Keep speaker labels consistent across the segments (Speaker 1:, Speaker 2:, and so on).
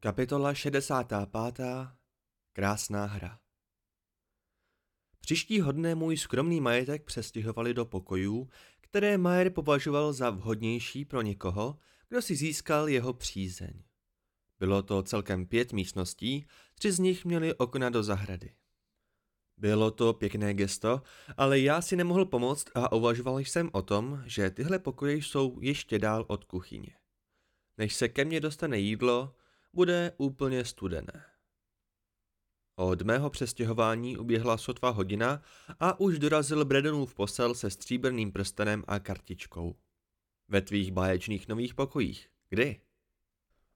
Speaker 1: Kapitola 65. Krásná hra Příštího dne můj skromný majetek přestěhovali do pokojů, které Majer považoval za vhodnější pro někoho, kdo si získal jeho přízeň. Bylo to celkem pět místností, tři z nich měly okna do zahrady. Bylo to pěkné gesto, ale já si nemohl pomoct a uvažoval jsem o tom, že tyhle pokoje jsou ještě dál od kuchyně. Než se ke mně dostane jídlo, bude úplně studené. Od mého přestěhování uběhla sotva hodina a už dorazil Bredonův posel se stříbrným prstenem a kartičkou. Ve tvých báječných nových pokojích. Kdy?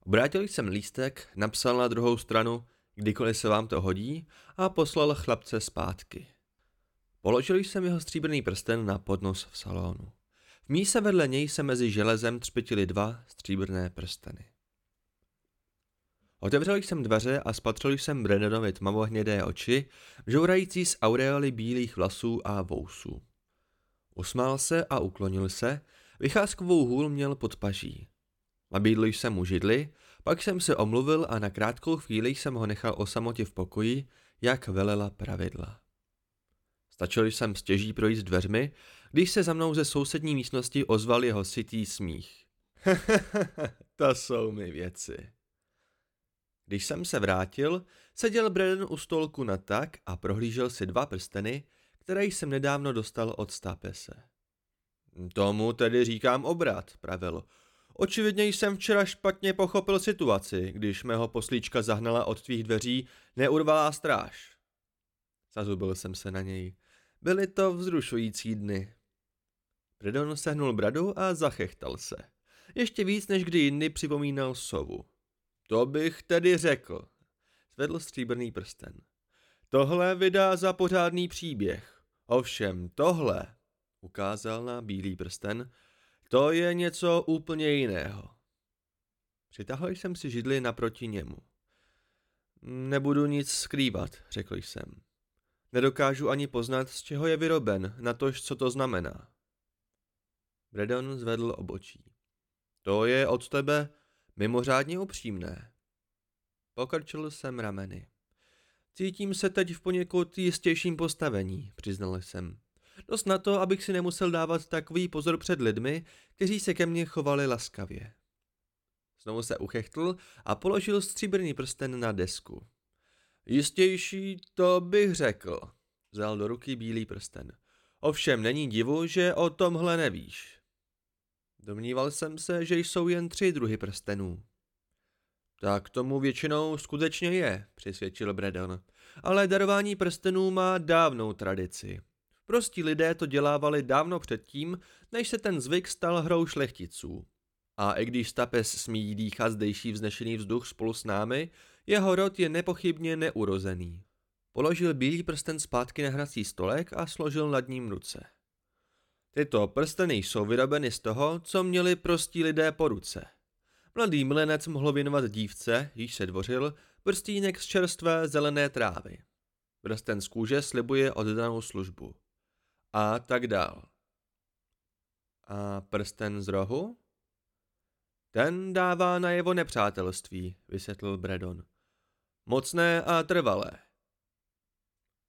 Speaker 1: Obrátil jsem lístek, napsal na druhou stranu, kdykoliv se vám to hodí, a poslal chlapce zpátky. Položil jsem jeho stříbrný prsten na podnos v salonu. V míse vedle něj se mezi železem třpitily dva stříbrné prsteny. Otevřel jsem dveře a spatřil jsem Brennonovi tmavohnědé oči, žourající z aureoly bílých vlasů a vousů. Usmál se a uklonil se, vycházkovou hůl měl pod paží. Nabídl jsem mu židli, pak jsem se omluvil a na krátkou chvíli jsem ho nechal o samotě v pokoji, jak velela pravidla. Stačil jsem stěží projít dveřmi, když se za mnou ze sousední místnosti ozval jeho sytý smích. to jsou mi věci. Když jsem se vrátil, seděl Brennan u stolku na tak a prohlížel si dva prsteny, které jsem nedávno dostal od Stapese. Tomu tedy říkám obrat, pravil. Očividně jsem včera špatně pochopil situaci, když mého poslíčka zahnala od tvých dveří neurvalá stráž. Zazubil jsem se na něj. Byly to vzrušující dny. Bredon sehnul bradu a zachechtal se. Ještě víc než kdy jindy připomínal sovu. To bych tedy řekl, zvedl stříbrný prsten. Tohle vydá za pořádný příběh. Ovšem tohle, ukázal na bílý prsten, to je něco úplně jiného. Přitahl jsem si židli naproti němu. Nebudu nic skrývat, řekl jsem. Nedokážu ani poznat, z čeho je vyroben, na tož, co to znamená. Bredon zvedl obočí. To je od tebe Mimořádně upřímné. Pokrčil jsem rameny. Cítím se teď v poněkud jistějším postavení, přiznal jsem. Dost na to, abych si nemusel dávat takový pozor před lidmi, kteří se ke mně chovali laskavě. Znovu se uchechtl a položil stříbrný prsten na desku. Jistější to bych řekl, vzal do ruky bílý prsten. Ovšem není divu, že o tomhle nevíš. Domníval jsem se, že jsou jen tři druhy prstenů. Tak tomu většinou skutečně je, přisvědčil Bredon. Ale darování prstenů má dávnou tradici. Prostí lidé to dělávali dávno předtím, než se ten zvyk stal hrou šlechticů. A i když Stapes smí dýchat zdejší vznešený vzduch spolu s námi, jeho rod je nepochybně neurozený. Položil bílý prsten zpátky na hrací stolek a složil nad ním ruce. Tyto prsteny jsou vyrobeny z toho, co měli prostí lidé po ruce. Mladý milenec mohl věnovat dívce, již se dvořil, prstínek z čerstvé zelené trávy. Prsten z kůže slibuje oddanou službu. A tak dál. A prsten z rohu? Ten dává najevo nepřátelství, vysvětlil Bredon. Mocné a trvalé.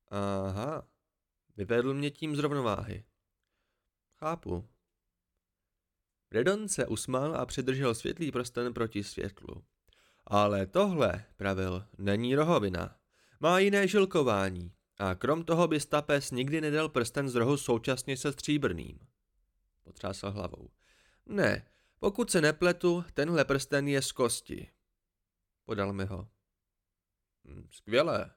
Speaker 1: Aha, vyvedl mě tím z rovnováhy. Chápu. Redon se usmál a přidržel světlý prsten proti světlu. Ale tohle, pravil, není rohovina. Má jiné žilkování. A krom toho by Stapes nikdy nedal prsten z rohu současně se stříbrným. Potřásal hlavou. Ne, pokud se nepletu, tenhle prsten je z kosti. Podal mi ho. Hm, skvělé.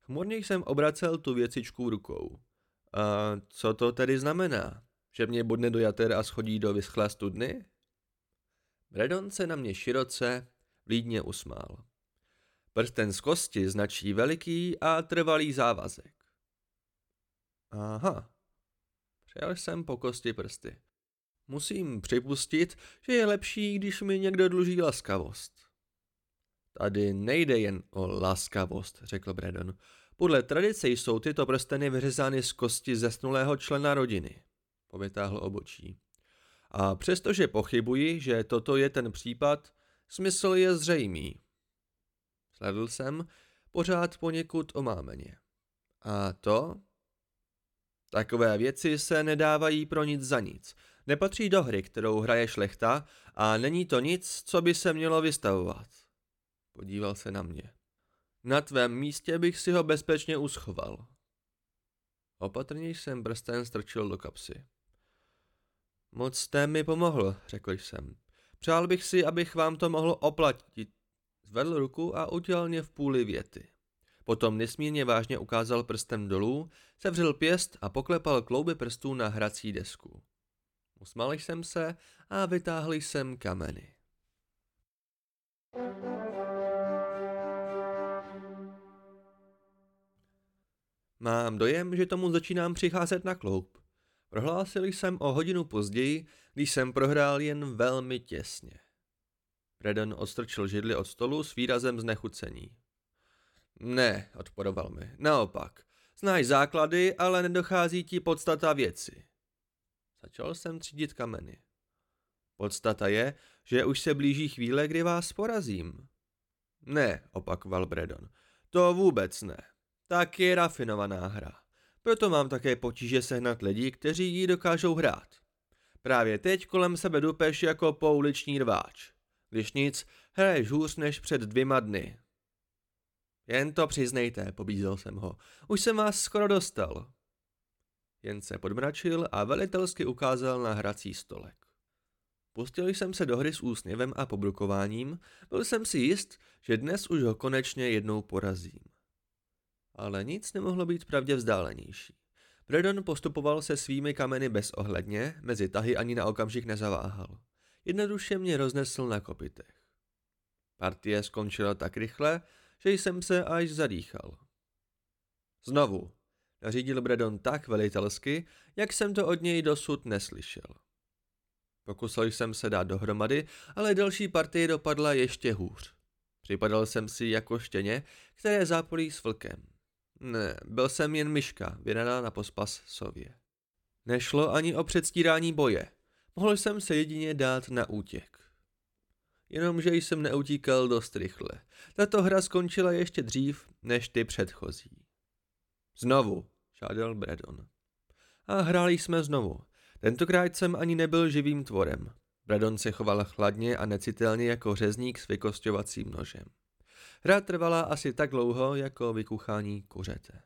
Speaker 1: Chmurně jsem obracel tu věcičku rukou. A co to tedy znamená? Že mě bodne do jater a schodí do vyschlé studny? Bredon se na mě široce, vlídně usmál. Prsten z kosti značí veliký a trvalý závazek. Aha. Přijal jsem po kosti prsty. Musím připustit, že je lepší, když mi někdo dluží laskavost. Tady nejde jen o laskavost, řekl Bredon. Podle tradice jsou tyto prsteny vyřezány z kosti zesnulého člena rodiny povytáhl obočí. A přestože pochybuji, že toto je ten případ, smysl je zřejmý. Sledl jsem, pořád poněkud omámeně. A to? Takové věci se nedávají pro nic za nic. Nepatří do hry, kterou hraje šlechta a není to nic, co by se mělo vystavovat. Podíval se na mě. Na tvém místě bych si ho bezpečně uschoval. Opatrně jsem prsten strčil do kapsy. Moc jste mi pomohl, řekl jsem. Přál bych si, abych vám to mohl oplatit. Zvedl ruku a udělal mě v půli věty. Potom nesmírně vážně ukázal prstem dolů, sevřel pěst a poklepal klouby prstů na hrací desku. Usmál jsem se a vytáhl jsem kameny. Mám dojem, že tomu začínám přicházet na kloup. Prohlásil jsem o hodinu později, když jsem prohrál jen velmi těsně. Redon odstrčil židli od stolu s výrazem znechucení. Ne, odporoval mi, naopak. Znáš základy, ale nedochází ti podstata věci. Začal jsem třídit kameny. Podstata je, že už se blíží chvíle, kdy vás porazím. Ne, opakoval Bredon, to vůbec ne. Tak je rafinovaná hra. Proto mám také potíže sehnat lidi, kteří ji dokážou hrát. Právě teď kolem sebe dupeš jako pouliční rváč. Když nic, hraješ hůř než před dvěma dny. Jen to přiznejte, pobízel jsem ho. Už jsem vás skoro dostal. Jen se podmračil a velitelsky ukázal na hrací stolek. Pustil jsem se do hry s úsměvem a pobrukováním, byl jsem si jist, že dnes už ho konečně jednou porazím. Ale nic nemohlo být pravdě vzdálenější. Bredon postupoval se svými kameny bezohledně, mezi tahy ani na okamžik nezaváhal. Jednoduše mě roznesl na kopitech. Partie skončila tak rychle, že jsem se až zadýchal. Znovu, nařídil Bredon tak velitelsky, jak jsem to od něj dosud neslyšel. Pokusil jsem se dát dohromady, ale další partie dopadla ještě hůř. Připadal jsem si jako štěně, které zápolí s vlkem. Ne, byl jsem jen myška, vydaná na pospas sově. Nešlo ani o předstírání boje. Mohl jsem se jedině dát na útěk. Jenomže jsem neutíkal dost rychle. Tato hra skončila ještě dřív, než ty předchozí. Znovu, žádal Bredon. A hráli jsme znovu. Tentokrát jsem ani nebyl živým tvorem. Bredon se choval chladně a necitelně jako řezník s vykosťovacím nožem. Hra trvala asi tak dlouho, jako vykuchání kuřete.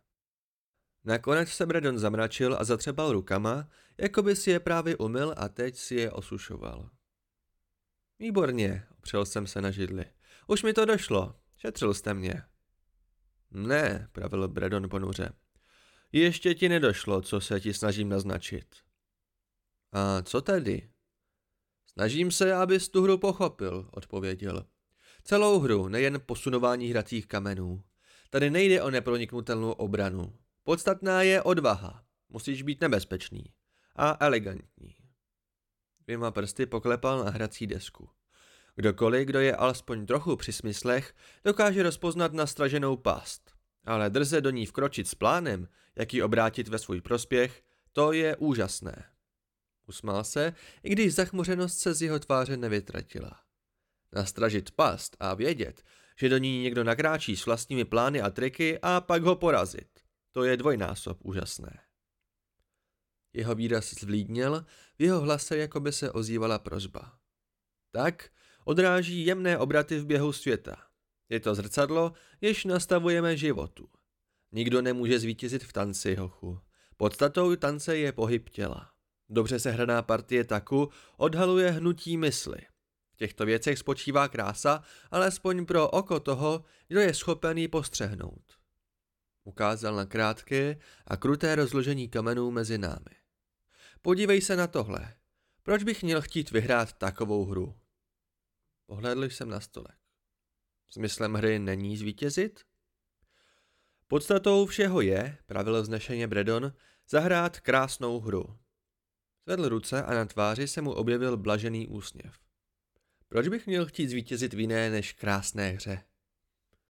Speaker 1: Nakonec se Bredon zamračil a zatřebal rukama, jako by si je právě umyl a teď si je osušoval. Výborně, opřel jsem se na židli. Už mi to došlo, šetřil jste mě. Ne, pravil Bredon ponuře. Ještě ti nedošlo, co se ti snažím naznačit. A co tedy? Snažím se, abys tu hru pochopil, odpověděl. Celou hru, nejen posunování hracích kamenů. Tady nejde o neproniknutelnou obranu. Podstatná je odvaha. Musíš být nebezpečný. A elegantní. Dvěma prsty poklepal na hrací desku. Kdokoliv, kdo je alespoň trochu při smyslech, dokáže rozpoznat nastraženou past. Ale drze do ní vkročit s plánem, jak ji obrátit ve svůj prospěch, to je úžasné. Usmál se, i když zachmuřenost se z jeho tváře nevytratila. Nastražit past a vědět, že do ní někdo nakráčí s vlastními plány a triky a pak ho porazit. To je dvojnásob úžasné. Jeho výraz zvlídněl, v jeho hlase jako by se ozývala prozba. Tak odráží jemné obraty v běhu světa. Je to zrcadlo, jež nastavujeme životu. Nikdo nemůže zvítězit v tanci, hochu. Podstatou tance je pohyb těla. Dobře sehraná partie taku odhaluje hnutí mysli. V těchto věcech spočívá krása, alespoň pro oko toho, kdo je schopen ji postřehnout. Ukázal na krátké a kruté rozložení kamenů mezi námi. Podívej se na tohle. Proč bych měl chtít vyhrát takovou hru? Pohlédl jsem na stolek. Smyslem hry není zvítězit? Podstatou všeho je, pravil vznešeně Bredon, zahrát krásnou hru. Zvedl ruce a na tváři se mu objevil blažený úsměv. Proč bych měl chtít zvítězit v jiné než krásné hře?